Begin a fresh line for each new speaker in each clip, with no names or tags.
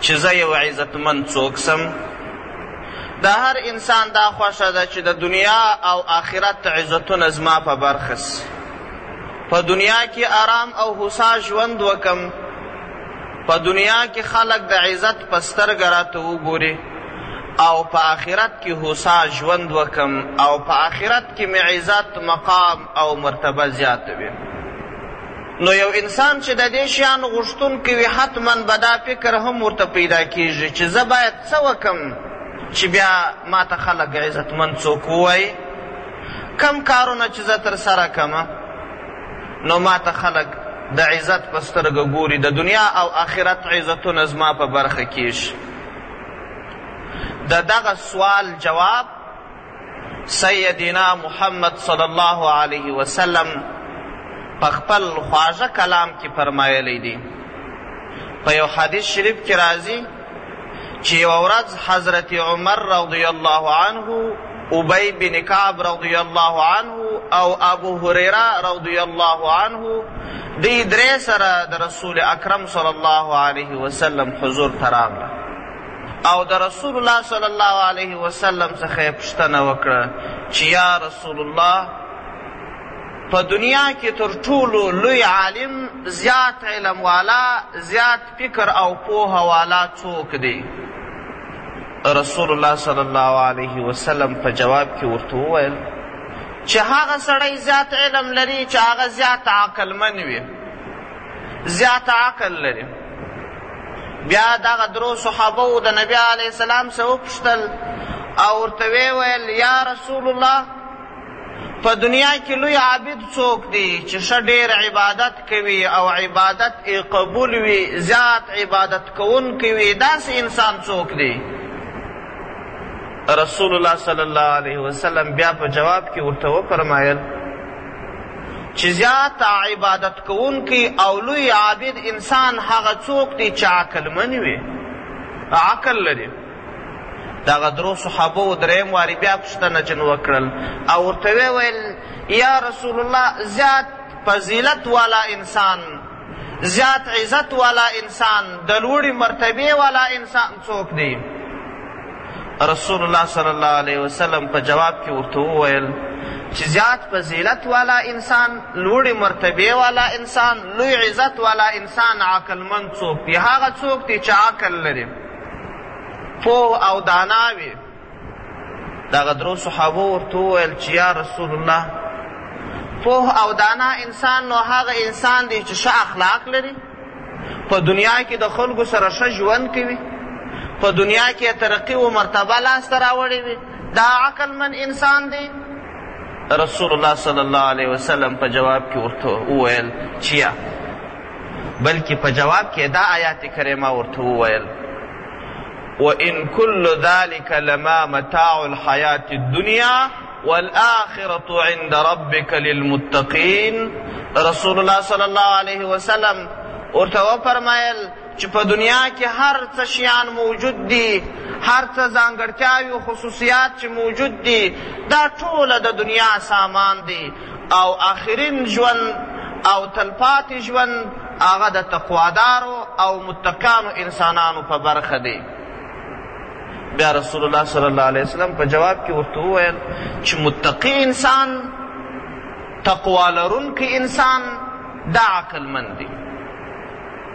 چې
زه یو عزتمند څوک سم د هر انسان دا خوښه ده چې د دنیا او آخرت عزتونه زما په برخه سي په دنیا کې آرام او هوسا ژوند وکم په دنیا کې خلک د عزت په سترګه راته وګوري او په آخرت کې هوسا ژوند وکم او په آخرت کې مې عزت مقام او مرتبه زیاته وي نو یو انسان چې د دې شیانو غوښتونکی وي، حتماً به دا فکر هم ورته پیدا کېږي چې زه باید څه وکړم چې بیا ما ته خلک عزتمند څوک ووایي؟ کوم کارونه چې زه ترسره کړم، نو ما ته خلک د عزت په سترګه ګوري د دنیا او آخرت عزتونه زما په برخه کیږي د دغه سوال جواب سیدنا محمد صلی الله علیه وسلم په خپل خواږه کلام کې فرمایلی دی په یو حدیث شریف کې راځي چې یوه ورځ حضرت عمر رضی الله عنه ابی بن کعب رضی الله عنه او ابو هریره رضی الله عنه دی درې سره د رسول اکرم صلی الله علیه وسلم حضور ته راغله او د رسول الله صلی الله علیه وسلم څخه یې پوښتنه وکړه چې یا رسول الله په دنیا کې تر ټولو لوی عالم زیات علم والا زیات فکر او پوهه والا څوک دی رسول الله صلی الله علیه وسلم په جواب کې ورته وویل چې هغه سړی زیات علم لري چې هغه زیات عقلمن وي زیات عقل لري بیا دغه درو صحابه او د نبی علی السلام سره وپوښتل او ورته ویل یا رسول الله په دنیا کې لوی عابد څوک دی چې ښه ډېر عبادت کوي او عبادت یې قبول وي زیات عبادت کوونکی وي داسې انسان څوک دی رسول الله صلی الله علیه وسلم بیا په جواب کې ورته وفرمایل چې زیات عبادت کوونکی او لوی عابد انسان هغه څوک دی چې عقلمن وي عقل لري دغه درو صحابه و دریم واري بیا پوښتنه جن وکړل او ورته ویل یا رسول الله زیات فضیلت والا انسان زیات عزت والا انسان د لوړې مرتبې والا انسان څوک دی رسول الله صلی الله علیه وسلم په جواب کې ورته وویل چې زیات فضیلت والا انسان لوړې مرتبې والا انسان لوی عزت والا انسان عقلمند څوک دی هغه څوک دی چې عقل لري پوه او دانا وي دغه درو صحابو ورته وویل چې یا رسول الله پوه او دانا انسان نو هغه انسان دی چې ښه اخلاق لري په دنیا کې د خلکو سره ښه ژوند کوي په دنیا کې ترقی و مرتبه لاسته راوړې وي دا عقل من انسان دی رسول الله صلی الله علیه وسلم په جواب کې ورته وویل چیا بلکې په جواب کې دا آیات کریمه ورته وویل وان کل ذلک لما متاع الحیات الدنیا والآخرة عند ربک للمتقین رسول الله صلی الله علیه وسلم ورته وفرمایل چې په دنیا کې هر څه شیان موجود دي هر څه ځانګړتیاوې او خصوصیات چې موجود دي دا ټوله د دنیا سامان دی او آخرین ژوند او تلپاتې ژوند هغه د تقوادارو او متقانو انسانانو په برخه دی بیا رسول الله صلی الله علیه وسلم په جواب کې ورته وویل چې متقی انسان تقوا لرونکی انسان دا عقلمند دی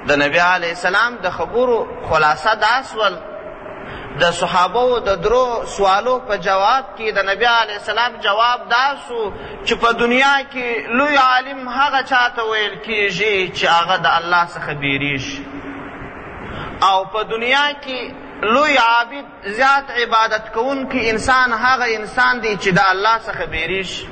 د نبی علیه السلام د خبرو خلاصه دا سول د صحابو د درو سوالو په جواب کې د نبی علیه السلام جواب دا سو چې په دنیا کې لوی عالم هغه چاته ویل کیږي چې هغه د الله څخه بیریږي او په دنیا کې لوی عابد زیات عبادت کوونکی انسان هغه انسان دی چې د الله څخه بیریش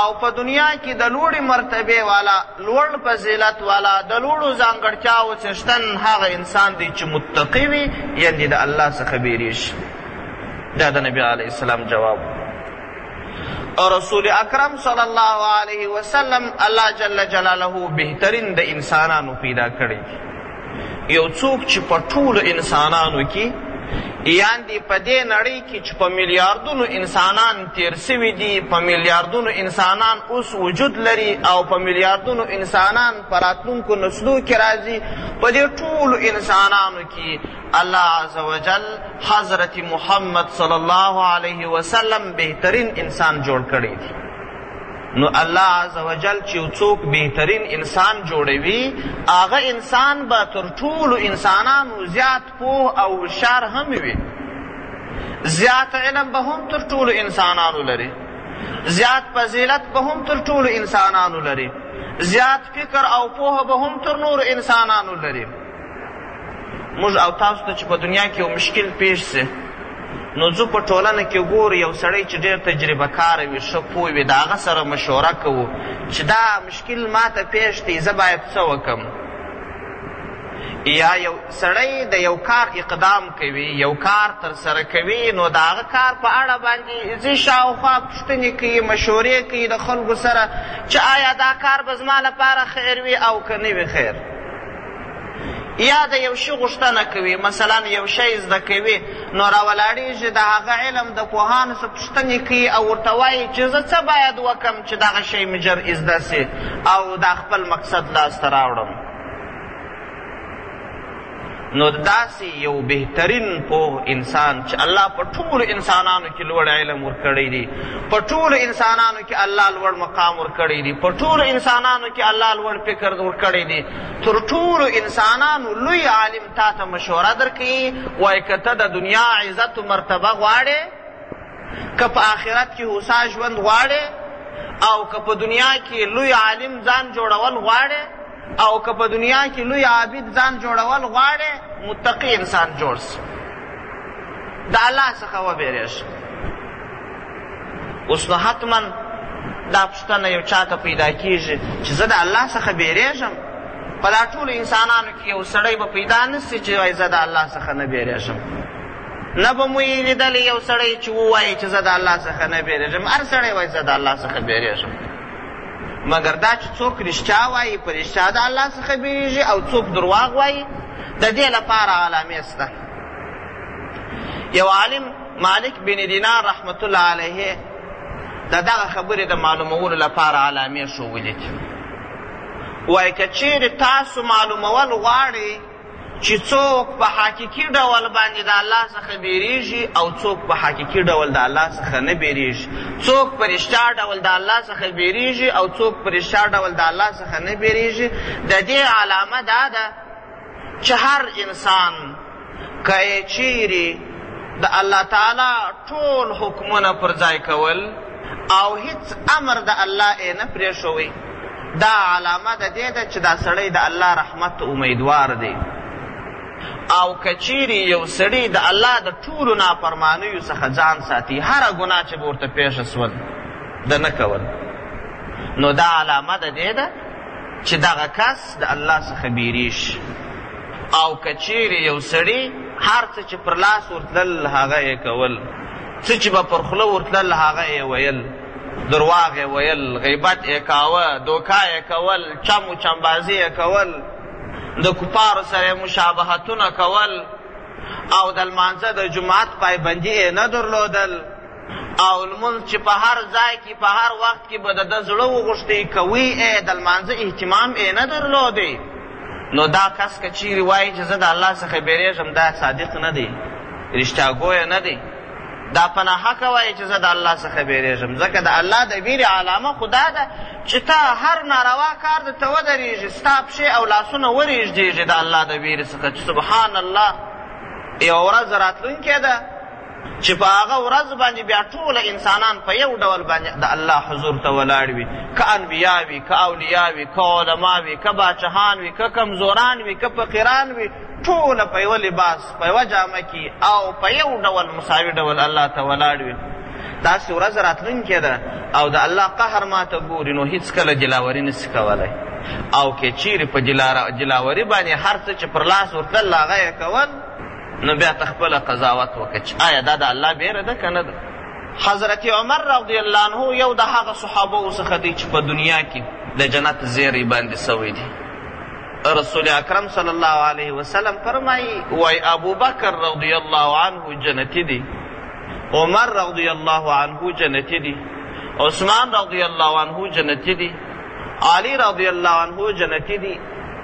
او په دنیا کې د لوړې مرتبه والا لوړ فضیلت والا د لوړو ځانګړتیاو څښتن هغه انسان دی چې متقی وي یعنې د الله څخه بیریش دا د نبی علیه السلام جواب او رسول اکرم صلی الله علیه وسلم الله جل جلاله بهترین د انسانانو پیدا کړی یو څوک چې په ټولو انسانانو کې یاندې په دې نړۍ کې چې په میلیاردونو انسانان تیر سوي دي په میلیاردونو انسانان اوس وجود لري او په میلیاردونو انسانان په راتلونکو نسلو کې راځي په دې ټولو انسانانو کې الله عز وجل حضرت محمد صلی الله علیه وسلم بهترین انسان جوړ کړی دی نو الله عزوجل چې څوک بهترین انسان جوړوي هغه انسان به تر ټولو انسانانو زیات پوه او هوښیار هم وي زیات علم به هم تر ټولو انسانانو لري زیات فضیلت به هم تر ټولو انسانانو لري زیات فکر او پوهه به هم تر نورو انسانانو لري موږ او تاسو ته چې په دنیا کې یو مشکل پیښ سي نو ځو په ټولنه کې ګورو یو سړی چې ډېر تجربه کار وي ښه پوه وي د هغه سره مشوره کوو چې دا مشکل ماته پیښ دی زه باید څه وکم یا یو سړی د یو کار اقدام کوي یو کار تر سره کوي نو د هغه کار په اړه باندې ځي شاوخوا پوښتنې کوي مشورې کوي د خلکو سره چې آیا دا کار به زما لپاره خیر وي او که نه وي خیر یا د یو شي غوښتنه کوي مثلا یو شی زده کوي نو راولاړېږي د هغه علم د پوهانو څخه پوښتنې کوي او ورته وایي چې زه څه باید وکړم چې دغه شی مې ژر زده سي او دا خپل مقصد لاسته راوړم نو داسې یو بهترین پوه انسان چې الله په ټولو انسانانو کې لوړ علم ورکړی دی په ټولو انسانانو کې الله لوړ مقام ورکړی دی په ټولو انسانانو کې الله لوړ فکر ورکړی دی تر ټولو انسانانو لوی عالم تا ته مشوره درکوي وایي که ته د دنیا عزت و مرتبه غواړې که په آخرت کې هوسا ژوند غواړې او که په دنیا کې لوی عالم ځان جوړول غواړې او که په دنیا کې لوی عابد ځان جوړول غواړې متقي انسان جوړ سي د الله څخه وبېرېږه اوس نو حتما دا پوښتنه یو چا ته پیدا کېږي چې زه د الله څخه بیریږم په دا ټولو انسانانو کې یو سړی به پیدا نه سي چې وایي زه د الله څخه نه بیریږم نه به مو یې لیدلی یو سړی چې ووایي چې زه د الله څخه نه بیریږم هر سړی وایي زه د الله څخه بیریږم مګر دا چې څوک رښتیا وایي په رښتیا د الله څخه بیریږي او څوک درواغ وایي د دې لپاره علامې سته یو عالم مالک بن دینار رحمت الله علیه د دغه خبرې د معلومولو لپاره علامې ښوولي دي وایي که چیرې تاسو معلومول غواړئ چې څوک په حقیقي ډول باندې د الله څخه بیریږي او څوک په حقیقي ډول د الله څخه نه بیریږي څوک په رښتیا ډول د الله څخه بیریږي او څوک په رښتیا ډول د الله څخه نه بیریږي د دې علامه دا ده چې هر انسان که چیرې د الله تعالی ټول حکمونه پر ځای کول او هیڅ امر د الله یې نه پرېښوی دا علامه د دې ده چې دا سړی د الله رحمت امیدوار دی او که چیرې یو سړی د الله د ټولو نافرمانیو څخه ځان ساتي هره ګناه چې به ورته پېښه سول د نه کول نو دا علامه د دې ده چې دغه کس د الله څخه بېرېږي او که چېرې یو سړي هر څه چې پر لاس ورتلل هغه یې کول څه چې به پر خوله ورتلل هغه یې ویل درواغ یې ویل غیبت یې کاوه دوکا یې کول چم و چمبازي یې کول د کفارو سره مشابهتونه کول او د لمانځه د جماعت پایبندي یې نه درلودل او لمونځ چې په هر ځای کې په هر وخت کې به د ده زړه وغوښتي کوي ای د لمانځه اهتمام یې نه درلودی نو دا کس که چیرې وایي چې زه د الله څخه بیریږم دا صادق نه دی رښتیاګویه نه دی دا په ناحقه وایي چې زه د الله څخه بیریږم ځکه د الله د بیرې علامه خو دا ده چې تا هر ناروا کار درته ودرېږي ستا پښې او لاسونه ورېږدېږي د الله د بیرې څخه چې سبحان الله یوه ورځ راتلونکې ده چې په هغه ورځ باندې بیا ټول انسانان په یو ډول باندې د الله حضور ته ولاړ وي که انبیا وي که اولیا وي که علما وي که باچهان وي که کمزوران وي که فقیران وي ټوله په یوه لباس په یوه جامه کې او په یو ډول مساوي ډول الله ته ولاړ وي داسې ورځ راتلونکې ده او د الله قهر ماته ګوري نو هیڅکله جلاوري نسي کولی او که چیرې په جلاوري باندې هر څه چې پر لاس ورتلل هغه یې کول نو بیا ته خپله قضاوت وکړه چې آیا دا د الله بیره ده که نه ده حضرت عمر رضی الله عنه یو د هغه صحابو څخه دی چې په دنیا کې د جنت زیری باندې سوی دی رسول اکرم صلی الله علیه وسلم فرمایي وای ابوبکر رضی الله عنه جنتی دی عمر رضی الله عنه جنتی دی عثمان رضی الله عنه جنتی دی علی رضی الله عنه جنتی دی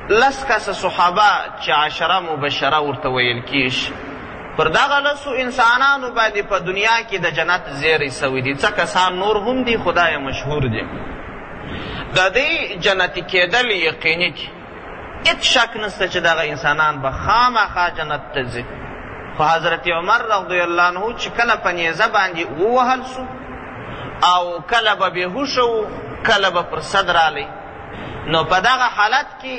لس کسه صحابه چې عشره مبشره ورته ویل کېږي، پر دغه لسو انسانانو باندې په دنیا کې د جنت زېری شوی دی، څه کسان نور هم دي خو دا یې مشهور دي. د دوی جنتي کېدل یقیني دي، هېڅ شک نشته چې دغه انسانان به خامخا جنت ته ځي، خو حضرت عمر رضی الله عنه چې کله په نېزه باندې ووهل شو او کله به بېهوشه و کله به پر سد رالی، نو په دغه حالت کې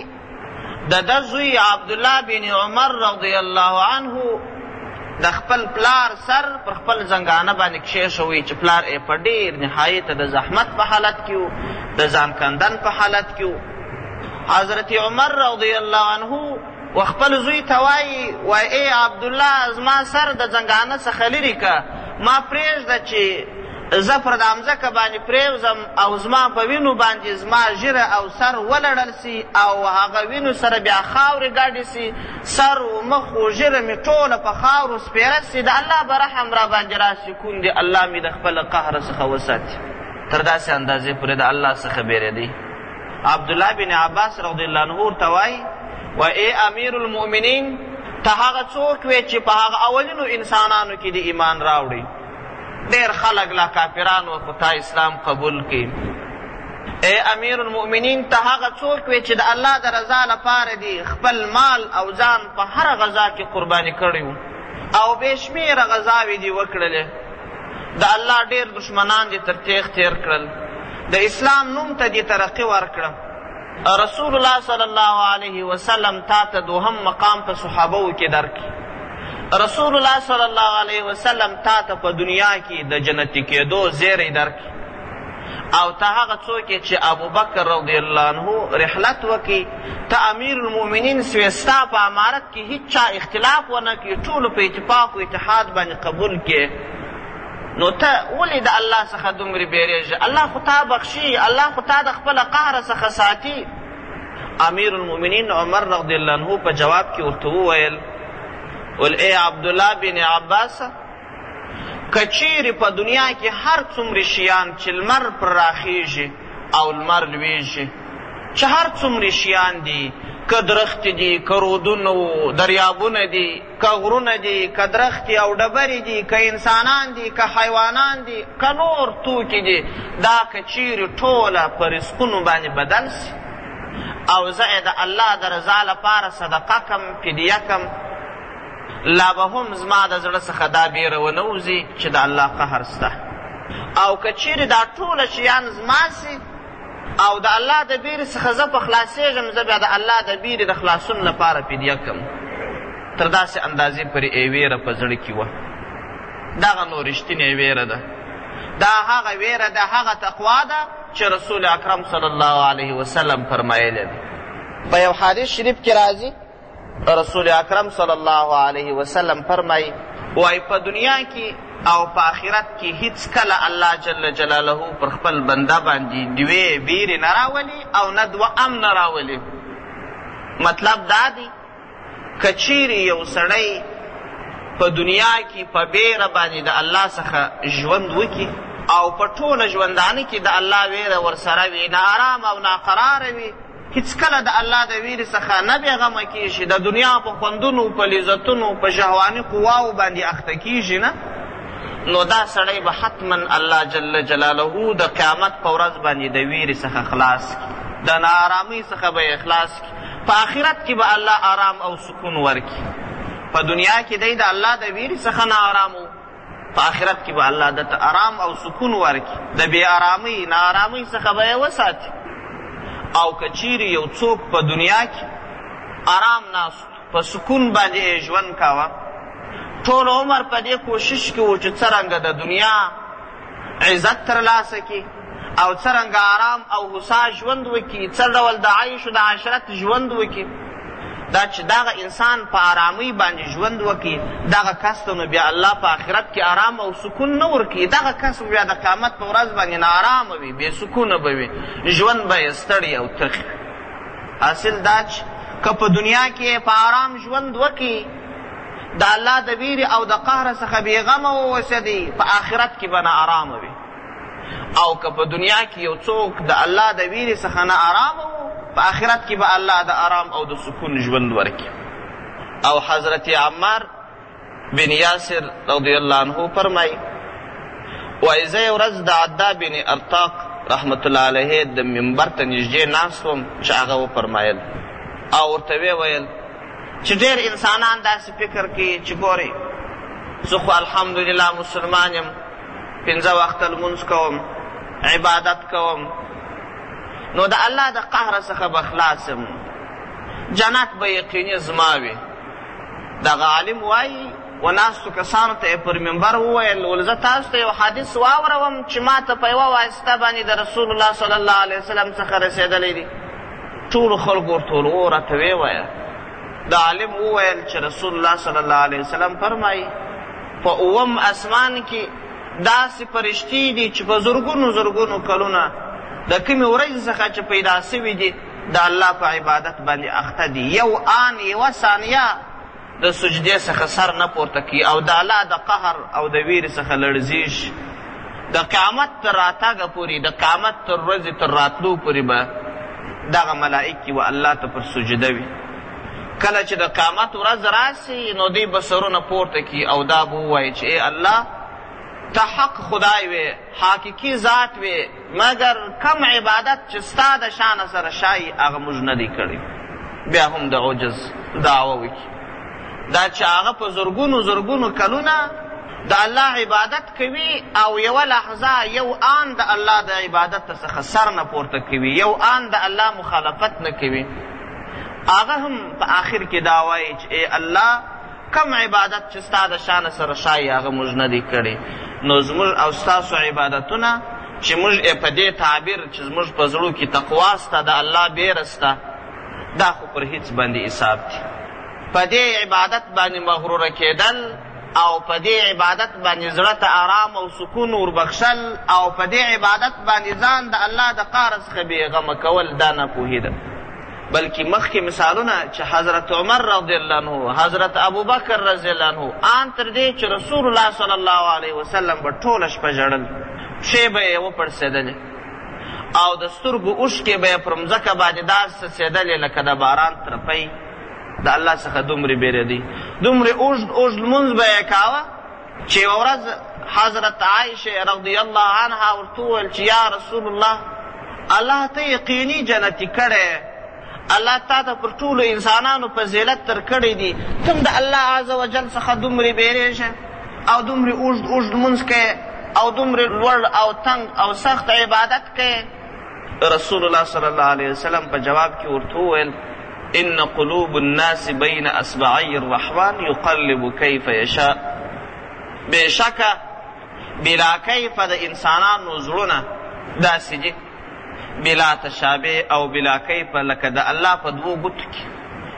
د ده زوی عبدالله بن عمر رضی الله عنه د خپل پلار سر پر خپل زنګانه باندې کښېښوی چې پلار یې په ډېر نهایت د زحمت په حالت کې و د ځان کندن په حالت کې و حضرت عمر رضی الله عنه و خپل زوی ته وایي وایي ای عبدالله زما سر د زنګانه څخه لرې که ما پرېږده چې زه پر دا مځکه باندې پرېوځم او زما په وینو باندې زما ږیره او سر ولړل سي او هغه وینو سره بیا خاورې ګډې سي، سر و مخ و ږیره مې ټوله په خاورو سپېره سي، د الله به رحم راباندې راسي، کوم دې الله مې د خپل قهر څخه وساتي. تر داسې اندازې پورې د الله څخه بېرېدی. عبدالله بن عباس رضی الله عنه ورته وایي و ای امیر المؤمنین ته هغه څوک وې چې په هغه اولینو انسانانو کې د ایمان راوړي ډېر خلک لا کافران وه خو تا اسلام قبول کړي ای امیر المؤمنین ته هغه څوک وې چې د الله د رضا لپاره دي خپل مال او ځان په هره غذا کې قرباني کړی او بې شمېره غذاوې دي وکړلې د الله ډېر دښمنان دې تر تېغ تېر کړل د اسلام نوم ته دې ترقي ورکړه رسول الله صلی الله علیه وسلم تا ته دوهم مقام په صحابه و کې درکړي رسول الله صلی الله علیه وسلم تا ته په دنیا کې د جنتی کېدو زیری درکړي او ته هغه څوک چې ابوبکر رضی الله عنه رحلت وکړي ته امیر المؤمنین سوې ستا په امارت کې هیچا اختلاف ونه کړي ټولو په اتفاق و اتحاد باندې قبول کې نو ته ولې د الله څخه دومرې بېرېږې؟ الله خو تا بخښي، الله خو تا د خپل قهر څخه ساتي. امیرالمؤمنین عمر رضی الله عنه په جواب کې ورته وویل، ول ای عبدالله بن عباس که چیرې په دنیا کې هر څومره شیان چې لمر پر راخیږي او لمر لویږي چې هر څومره شیان دي که درخت دي که رودونه و دریابونه دي که غرونه دي، که درختې او ډبرې دي، که انسانان دي، که حیوانان دي، که نور توکي دي، دا که چیرې ټوله په رزقونو باندې بدل سي او زه یې د الله د رضا لپاره صدقه کم، فدیه کم، لا به هم زما د زړه څخه دا بیره ونه وځي چې د الله قهر سته او که چیرې دا ټوله شیان زما سي او د الله د بیرې څخه زه په خلاصېږم زه بیا د الله د بیرې د خلاصون لپاره فدیه کم تر داسې اندازې پورې یې ویره په زړه کې وه دغه نو رښتینې ویره ده دا هغه ویره ده هغه تقوا ده چې رسول اکرم صلی الله علیه وسلم فرمایلې ده په یو حدیث شریف کې راځي رسول اکرم صلی الله علیه وسلم فرمای وای په دنیا کې او په آخرت کې هیڅ کله الله جل جلاله پر خپل بنده باندې دوې بیرې نه راولي او نه دوه ام نه راولي مطلب دا دی که چیرې یو سړی په دنیا کې په بیره باندې د الله څخه ژوند وکړي او په ټوله ژوندانه کې د الله ویره ورسره وي ناارام او ناقراره وي هیڅکله د الله د ویرې څخه نه بې غمه کیږي، د دنیا په خوندونو، په لذتونو، په شهواني قواوو باندې اخته کیږي نه، نو دا سړی به حتما الله جل جلاله د قیامت په ورځ باندې د ویرې څخه خلاص کړي، د ناارامۍ څخه به یې خلاص کړي، په آخرت کې به الله آرام او سکون ورکړي، په دنیا کې دی د الله د ویرې څخه ناارام و. په آخرت کې به الله ده ته ارام او سکون ورکړي د بې ارامۍ ناارامۍ څخه به یې وساتي او که چیرې یو څوک په دنیا کې ارام ناست په سکون باندې یې ژوند کاوه ټول عمر په دې کوشش کې و چې څرنګه د دنیا عزت تر لاسه کړي او څرنګه آرام او هوسا ژوند وکړي، څه ډول د عیش د عشرت ژوند وکړي، دا چې دغه انسان په آرامۍ باندې ژوند وکړي، دغه کس ته نو بیا الله په آخرت کې آرام او سکون نه ورکوي، دغه کس به بیا د قیامت په ورځ باندې ناآرامه وي، بې سکونه به وي، ژوند به یې ستړی او ترخ وي. حاصل دا چې که په دنیا کې په آرام ژوند وکړي، د الله د ویرې او د قهر څخه بې غمه واوسه دی په آخرت کې به نا آرامه وي او که په دنیا کې یو څوک د الله د ویرې څخه نا آرامه وو په آخرت کې به الله د آرام او د سکون ژوند ورکړي او حضرت عمار بن یاسر رضی الله عنه فرمایي وایي زه یو ورځ د عدا بن ارتاق رحمت الله علیه د منبر ته نږدې ناست وم چې هغه وفرمایل او ورته ویې ویل چې ډېر انسانان داسې فکر کوي چې ګورې زه خو الحمدلله مسلمان یم پنځه وخته لمونځ کوم عبادت کوم نو د الله د قهر څخه به خلاص یم جنت به یقیني زما وي دغه عالم وایي و ناستو کسانو ته پر منبر وویل ولزه تاسو ته یو حدیث واوروم چې ما ته په یوه واسطه باندې د رسول الله صلی الله علیه وسلم څخه رسېدلی دی ټولو خلکو ورته وویل او راته ویې وایه د عالم وویل چې رسول الله صلی الله علیه وسلم فرمایي په اووم اسمان کې داسې فرشتې دي چې په زرګونو زرګونو کلونه د کومې ورځې څخه چې پیدا سوي دي د الله په عبادت باندې اخته دي یو آن یوه ثانیه د سجدې څخه سر نه پورته کوي او د الله د قهر او د ویرې څخه لړزیږي د قیامت تر راتګه پورې د قیامت تر ورځې تر راتلو پورې به دغه ملائکې و الله ته پر سجده وي کله چې د قیامت ورځ راسي نو دوی به سرونه پورته کړي او دا به ووایي چې ای الله ته حق خدای وې حقیقي ذات وې مګر کوم عبادت چې ستا د شان سره شایي هغه موږ نه دی کړی بیا هم د عجز دعوه وکړي دا چې هغه په زرګونو زرګونو کلونه د الله عبادت کوي او یوه لحظه یو آن د الله د عبادت څخه سر نه پورته کوي یو آن د الله مخالفت نه کوي هغه هم په آخر کې دا وایي چې ای الله کوم عبادت چې ستا د شانه سره ښایي هغه موږ نه دی کړی نو زموږ او ستاسو عبادتونه چې موږ یې په دې تعبیر چې زموږ په زړو کې تقوا سته د الله بیره سته دا خو پر هیڅ باندې حساب دي په دې عبادت باندې مغروره کېدل او په دې عبادت باندې زړه ته آرام او سکون وربخښل او په دې عبادت باندې ځان د الله د قهر څخه بېغمه کول دا ناپوهي ده بلکې مخکې مثالونه چې حضرت عمر رضی الله عنه حضرت ابوبکر رضی الله عنه آن تر دې چې رسول الله صلی الله علیه وسلم به ټوله شپه ژړل پښې به یې وپړسېدلې او د سترګو اوښکې به یې پر مځکه باندې داسې څڅېدلې لکه د باران ترپۍ د الله څخه دومرې بېرېدی دومرې اوږد اوږد لمونځ به یې کاوه چې یوه ورځ حضرت عایشه رضی الله عنها ورته وویل چې یا رسول الله الله ته یقیني جنتي کړی الله تا ته پر ټولو انسانانو فضیلت تر کړی دی تم د الله عز وجل څخه دومرې بیریږې او دومرې اوږد اوږد لمونځ کوې او دومرې لوړ او تنګ او سخت عبادت کوې رسول الله صلی الله علیه وسلم په جواب کې ورته وویل ان قلوب الناس بین اصبعی الرحمن یقلب کیف یشاء بېشکه بلا کیفه د انسانانو زړونه داسې دي بلا تشابه او بلا کیفه لکه د الله په دوو ګوتو کې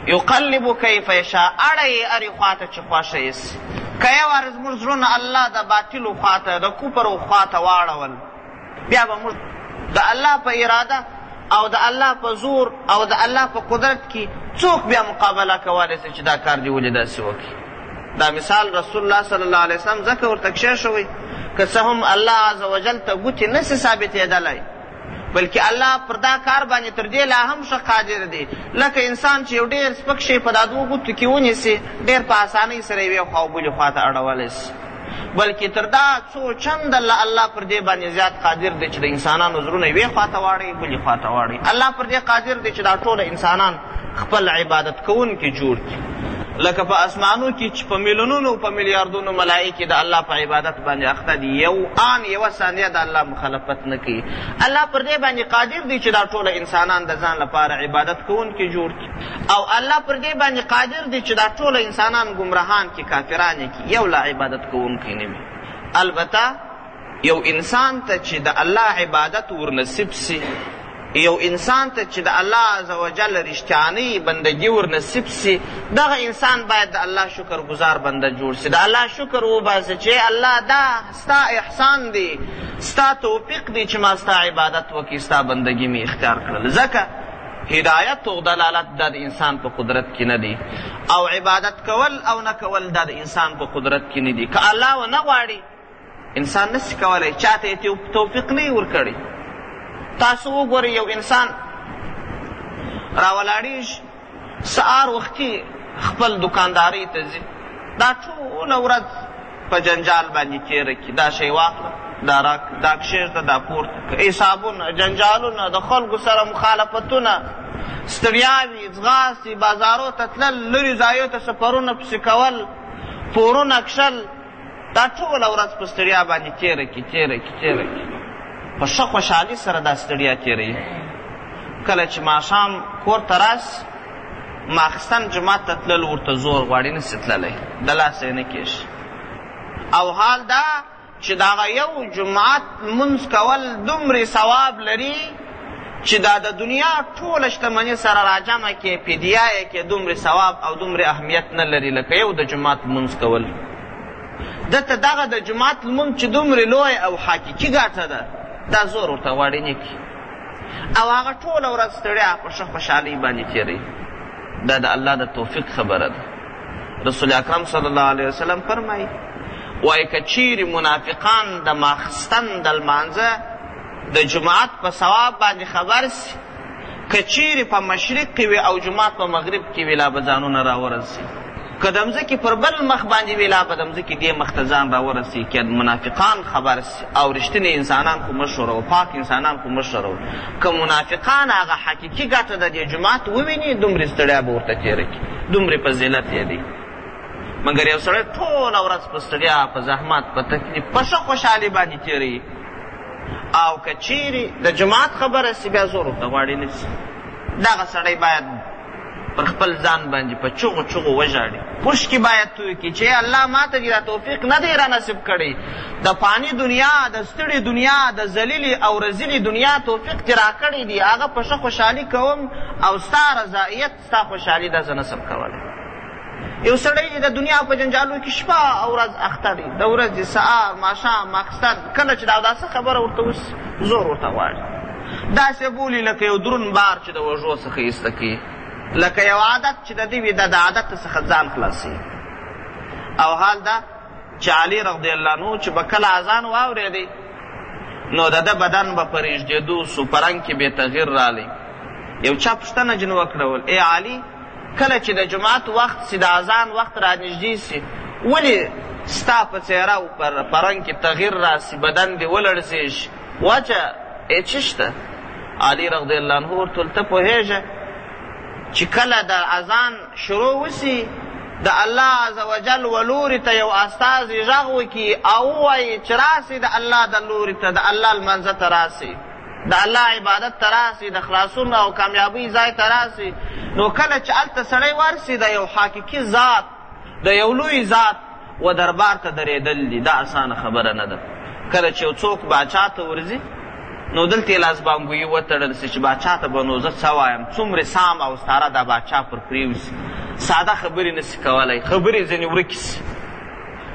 یقلب کیف یشا اړه یې هرې خوا ته چې خوښه یې سي که یو وار زموږ زړونه الله د باطلو خوا ته د کفرو خوا ته واړول بیا به موږ د الله په اراده او د الله په زور او د الله په قدرت کې څوک بیا مقابله کولی سي چې دا کار دې ولې داسې وکړي دا مثال رسول الله صلی الله علیه وسلم ځکه ورته کښې شوی که څه هم الله عز وجل ته ګوتې نه سي ثابتېدلی بلکې الله پر دا کار باندې تر دې لا هم ښه قادر دی لکه انسان چې یو ډېر سپک شی په دا دوو ګوتو کې ونیسي ډېر په اسانۍ سره یوې خوا او بلې خوا ته اړولی سي بلکې تر دا څو چنده الله الله پر دې باندې زیات قادر دی چې د انسانانو زړونه یوې خوا ته واړوي بلې خوا ته واړوي الله پر دې قادر دی چې دا ټول انسانان خپل عبادت کوونکي جوړ کړي لکه په اسمانو کې چې په میلیونونو په میلیاردونو ملایکې د الله په عبادت باندې اخته دي یو آن یوه ثانیه د الله مخالفت نه کوي الله پر دې باندې قادر دی چې دا ټول انسانان د ځان لپاره عبادت کوونکي جوړ کړي او الله پر دې باندې قادر دی چې دا ټول انسانان ګمراهان کړي کافران یې کړي یو لا عبادت کوونکی نه وي البته یو انسان ته چې د الله عبادت ورنصیب سي یو انسان ته چې د الله عزوجل رښتیانۍ بندګي ورنصیب سي دغه انسان باید د الله شکر ګزار بنده جوړ سي د الله شکر وباسي چې الله دا ستا احسان دی ستا توفیق دی چې ما ستا عبادت وکړي ستا بندګي مې اختیار کړل ځکه هدایت اودلالت دا د انسان په قدرت کې نه دي او عبادت کول او نه کول دا د انسان په قدرت کې نه دي که الله ونه غواړي انسان نسي کولی چاته یې توفیق نه ورکړي تاسو وګورئ یو انسان راولاړېږي سهار وختي خپل دکاندارۍ ته ځي دا ټوله ورځ په جنجال باندې تېره کړي، دا شی واخله، دا راکړه، دا کښېږده، دا پورته کړه، حسابونه، جنجالونه، د خلکو سره مخالفتونه، ستړیاوې، ځغاستې، بازارو ته تلل، لرې ځایو ته سفرونه پسې کول، پورونه کښل، دا ټوله ورځ په ستړیا باندې تېره کړي، تېره کړي، تېره کړي. په ښه خوشحالي سره دا ستړیا تېروي. کله چې ماښام کور ته راشي، ماخستن جماعت ته تلل ورته زور غواړي نه سي تللی د لاسه یې نه کېږي او حال دا چې د هغه یو جماعت لمونځ کول دومرې ثواب لري چې دا د دنیا ټوله شتمني سره راجمع کې پیدیا یې کې دومرې ثواب او دومرې اهمیت نه لري لکه یو د جماعت لمونځ کول دته دغه د جماعت لمونځ چې دومرې لوی او حقیقي ګټه ده دا زور ورته غواړي نه کړي او هغه ټوله ورځ ستړیا په ښه خوشحالۍ باندې تېروي دا د الله د توفیق خبره ده رسول اکرم صلی الله علیه وسلم فرمایي وایي که چیرې منافقان د ماخستن د لمانځه د جماعت په ثواب باندې خبر سي که چیرې په مشرق کې وي او جماعت په مغرب کې وي لا به ځانونه راورسي که د مځکې پر بل مخ باندې وي لا به د مځکې دې مخ ته ځان راورسي که منافقان خبر سي او رښتینی انسانان خو مشر او پاک انسانان خو مشر او که منافقان هغه حقیقي ګټه د دې جماعت وویني دومرې ستړیا به ورته تېره کړي دومرې فضیلت یې دی مګر یو سړی ټوله ورځ په ستړیا په زحمت په تکلیف په ښه خوشحالي باندې تېروي او که چیرې د جماعت خبره سي بیا زور ورته غواړي نه سي دغه سړی باید پر خپل ځان باندې په چغو چغو وژاړي اوښکې باید توی کړي چې الله ما ته دې دا توفیق نه دی رانصیب کړی د فاني دنیا د ستړې دنیا د ذلیلې او رزیلې دنیا توفیق دې راکړی دی هغه په ښه خوشحالي کوم او ستا رضایت ستا خوشحالي دا زه نسم کولی یو سړی چې د دنیا په جنجالو کې شپه او ورځ اخته دی د ورځې سهار ماښام ماخستن کله چې دا داسې خبره ورته اوس زور ورته غواړي داسې بولي لکه یو درون بار چې د وږو څخه ایسته کړي لکه یو عادت چې د دې وي دا د عادت څخه ځان خلاصوي او حال دا چې علي رضی الله عنه چې به کله اذان واورېدی نو د ده بدن به په رېږدېدو سو په رنګ کې بې تغیر رالی یو چا پوښتنه جن وکړول ای علي کله چې د جماعت وخت سي د اذان وخت رانږدې سي ولې ستا په څېره او پر پرنګ کې تغیر راسي بدن دې ولړزېږي واچه ای څه شته علي رضی الله عنه ورته ته پوهېږه چې کله د اذان شروع وسي د الله عز وجل ولوري ته یو استازی غږ وکړي او ووایي چې راسي د الله د لوري ته د الله لمانځه ته راسي د الله عبادت ته راسي د خلاصون او کامیابۍ ځای ته راسي نو کله چې هلته سړی ورسي د یو حقیقي ذات د یو لوی ذات و دربار ته درېدل دي، دا اسانه خبره نه ده. کله چې یو څوک باچا ته ورځي، نو دلته یې لاسبانګویي وتړل سي، چې باچا ته به نو زه څه وایم، څومرې سام او ستاره دا باچا پر پرېوځي، ساده خبرې نه سي کولای، خبرې یې ځنې ورکې سي.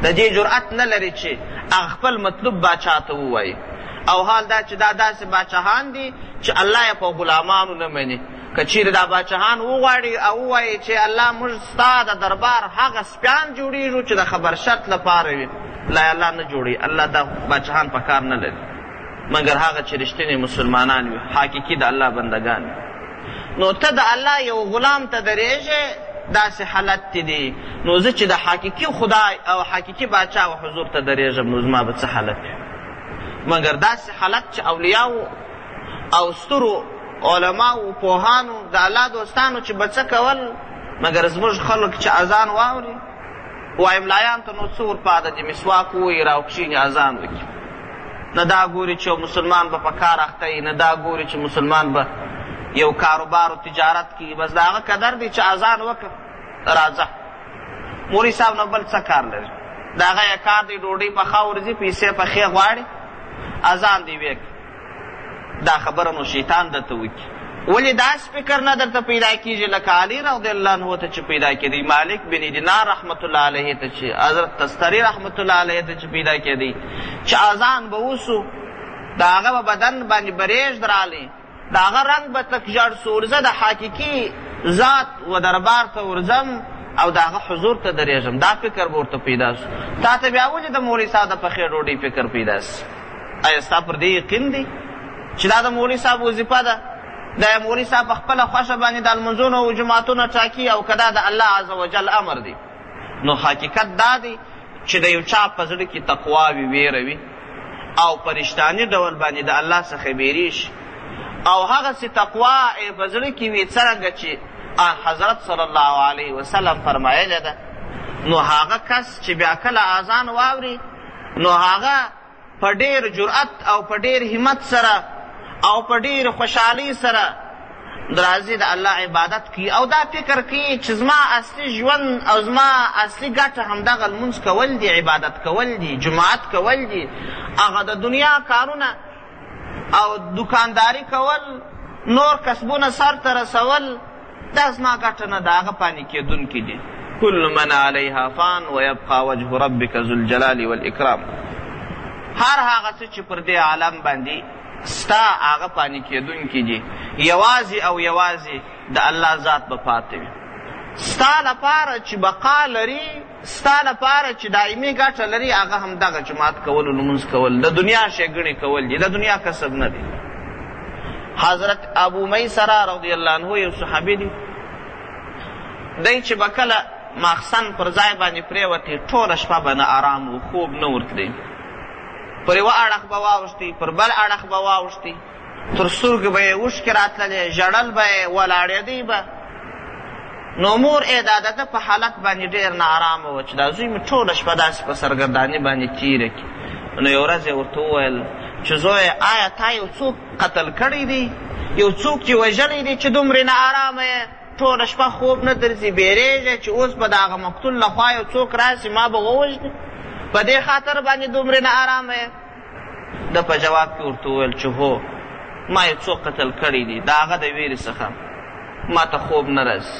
د دې جرئت نه لري، چې هغه خپل مطلوب باچا ته ووايي. او حال دا چې دا داسې باچاهان دي، چې الله یې په غلامانو نه مني. که چېرې دا باچاهان وغواړي او ووايي، چې الله موږ ستا د دربار هغه سپیان جوړیږو چې د خبر شت لپاره وي لای الله نه جوړوي الله دا باچهان په کار نه لري مګر هغه چې رښتینې مسلمانان وي حقیقي د الله بندګان وي نو ته د الله یو غلام ته درېږې داسې حالت کې دی نو زه چې د حقیقي خدای او حقیقي باچا او حضور ته درېږم نو زما به څه حالت وي مګر داسې حالت چې اولیاو او سترو علماو پوهانو د الله دوستانو چې به څه کول مګر زموږ خلک چې اذان واوري وایي ملایان ته نو څه ورپاده دي مسواک ووایي راوکښېني اذان وکړي نه دا ګوري چې مسلمان به په کار اخته نه دا ګوري چې مسلمان به یو کاروبار و تجارت کوي بس د هغه قدر دی چې اذان وکړه راځه موري صاحب نه بل څه کار لري د هغه یې کار دی ډوډۍ پخه ورځي پیسې پخې غواړي اذان دی ویږي دا خبره نو شیطان درته وکړي ولې داسې فکر نه درته پیدا کېږي لکه علي رضی الله عنه ته چې پیدا کېدی مالک بن دینار رحمت الله علیه ته چې حضرت تستري رحمت الله علیه ته چې پیدا کېدی چې اذان به وسو د هغه به بدن باندې برېږد رالی د هغه رنګ به تک ژړ سو ورځه د حقیقي ذات و دربار ته ورځم او د هغه حضور ته درېږم دا فکر به ورته پیدا سو تا ته بیا ولې د مولوي صاحب د پخې ډوډۍ فکر پیدا سو ایا ستا پر دې یقین دی چې دا د مولوي صاحب وظیفه ده دا یې مولوي صاحب په خپله خوښه باندې د لمونځونو او جوماتونه ټاکي او که دا د الله عز وجل امر دی نو حقیقت دا دی چې د یو چا په زړه کې تقوا وي ویره وي او په رښتاني ډول باندې د الله څخه بیرې شي او هغسې تقوا یې په زړه کې وي څرنګه چې حضرت صلی الله علیه وسلم فرمایلې ده نو هغه کس چې بیا کله اذان واوري نو هغه په ډیر جرأت او په ډیر همت سره او په ډیر خوشحالۍ سره درازي د الله عبادت کی او دا فکر کی چې زما اصلي ژوند او زما اصلي ګټه همدغه لمونځ کول دي عبادت کول دي جماعت کول دي هغه د دنیا کارونه او دکانداري کول نور کسبونه سر ته رسول دا زما ګټه نه ده هغه پاني کېدونکي دي کل من علیها فان ویبقا وجه ربک ذوالجلال والاکرام هر هغه څه چې پر دې عالم باندې ستا هغه پاني کېدونکي دي یوازې او یوازې د الله ذات به پاتې وي ستا لپاره چې بقا لري ستا لپاره چې دایمي ګټه لري هغه هم دغه جماعت کول او لمونځ کول د دنیا ښېګڼې کول دي د دنیا کسب نه دی حضرت ابو میسره رضی الله عنه یو صحابي دی دی چې به کله ماخسن پر ځای باندې پرېوتې ټوله شپه به نه ارام و خوب نه ورتلی پر یوه اړخ به واوښتي پر بل اړخ به واوښتي تر سترګو به یې اوښکې راتللې، ژړل به یې، ولاړېدی به. نو مور یې دا د ده په حالت باندې ډېر ناارامه وه چې دا زوی مې ټوله شپه داسې په سرګرداني باندې تېره کړي. نو یو ورځ یې ورته وویل چې زویه آیا تا یو څوک قتل کړی دی؟ یو څوک چې وژلی دی چې دومرې ناارامه یې؟ ټوله شپه خوب نه درځي بیریږي چې اوس به د هغه مقتول لخوا یو څوک راسي ما به ووژني په دې خاطر باندې دومرې نه ارامه ده په جواب کې ورته وویل چې هو ما یې څو قتل کړي دي د هغه د ویرې څخه ما ته خوب نه راځي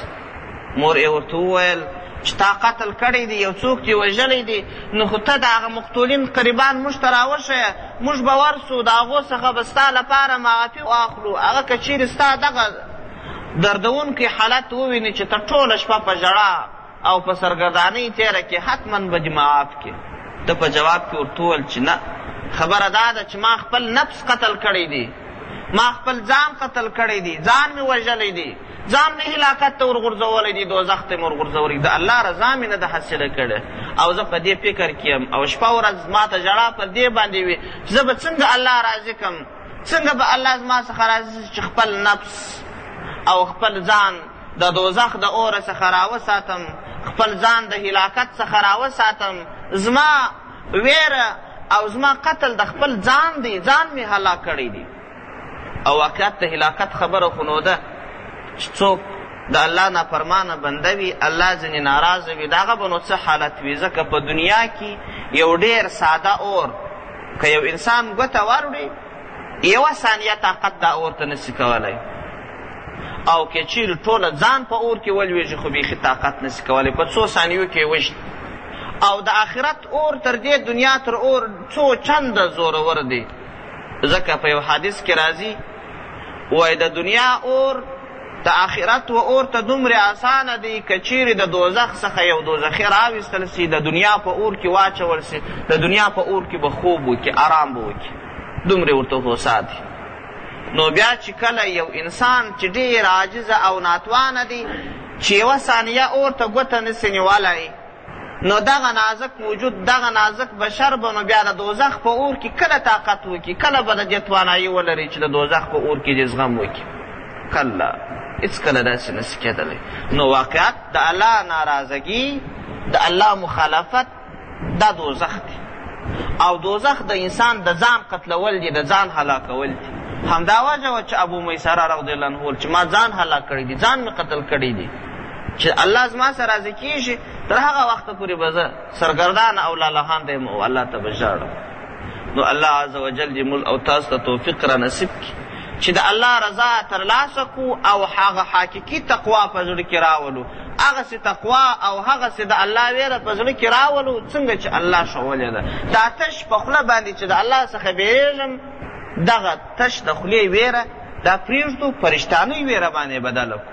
مور یې ورته وویل چې تا قتل کړی دی یو څوک چې وژلی دی نو خو ته د هغه مقتولین قریبان موږ ته راوښیه موږ به ورسو د هغو څخه به ستا لپاره معافي واخلو هغه که چیرې ستا دغه دردونکی حالت وویني چې ته ټوله شپه په ژړا او په سرګردانۍ تېره کړې، حتماً به دې معاف کړي. ده په جواب کې ورته وویل چې نه، خبره دا ده چې ما خپل نفس قتل کړی دی، ما خپل ځان قتل کړی دی، ځان مې وژلی دی، ځان مې هلاکت ته ورغورځولی دی، دوزخ ته مې ورغورځولی دی، د الله رضا مې نه ده حاصله کړې او زه په دې فکر کې یم او شپه ورځ زما ته ژړا پر دې باندې وي چې زه به څنګه الله راضي کړم، څنګه به الله زما څخه راضي شي چې خپل نفس او خپل ځان د دوزخ د اور څخه راوساتم خپل ځان د هلاکت څخه راوساتم زما ویره او زما قتل د خپل ځان دی ځان مې هلاک کړی دی او واقعیت د هلاکت خبره خو نو ده چې څوک د الله نافرمانه بنده وي الله ځینې ناراضه وي د هغه به نو څه حالت وي ځکه په دنیا کې یو ډېر ساده اور که یو انسان ګوته واروړي یوه ثانیه طاقت دا اور ته نسی کولی او که چیرې ټوله ځان په اور کې ولوېږي خو بیخي طاقت نسی کولی په څو ثانیو کې وژني او د آخرت اور تر دې دنیا تر اور څو چنده زورور دی ځکه په یو حدیث کې راځي وای د دنیا اور
ته اخرت و اور ته دومره اسانه دی که چیرې د دوزخ څخه یو دوزخی راویستل سي د دنیا په اور کې واچول سي د دنیا په اور کې به خوب وکړي آرام به وکړي دومره ورته هوسا دی نو بیا چې کله یو انسان چې ډېر عاجز او ناتوانه دی چې یوه ثانیه اور ته ګوته نسي نیولی نو دغه نازک وجود دغه نازک بشر به نو بیا د دوزخ په اور کې کله طاقت وکړي کله به د دې توانایي ولري چې د دوزخ په اور کې دې زغم وکړي کله هېڅکله داسې نه سي کېدلی نو واقعیت د الله ناراضګي د الله مخالفت دا دوزخ دی او دوزخ د انسان د ځان قتلول دي د ځان هلاکول دي همدا وجه وه چې ابو میسره رضی الله عنه چې ما ځان هلاک کړی دي ځان مې قتل کړی دي چې الله زما سره راضي کېږي تر هغه وخته پورې به زه سرګردانه او لالهانده یم او الله ته به ژاړم نو الله عز وجل دې موږ او تاسو ته توفیق را نصیب کړي چې د الله رضا ترلاسه کو او هغه حقیقي تقوا په زړه کې راولو هغسې تقوا او هغسې د الله ویره په زړه کې راولو څنګه چې الله ښوولې ده دا تش په خوله باندې چې د الله څخه بیرېږم دغه تش د خولې ویره دا پرېږدو په رښتانۍ ویره باندې بدله کړو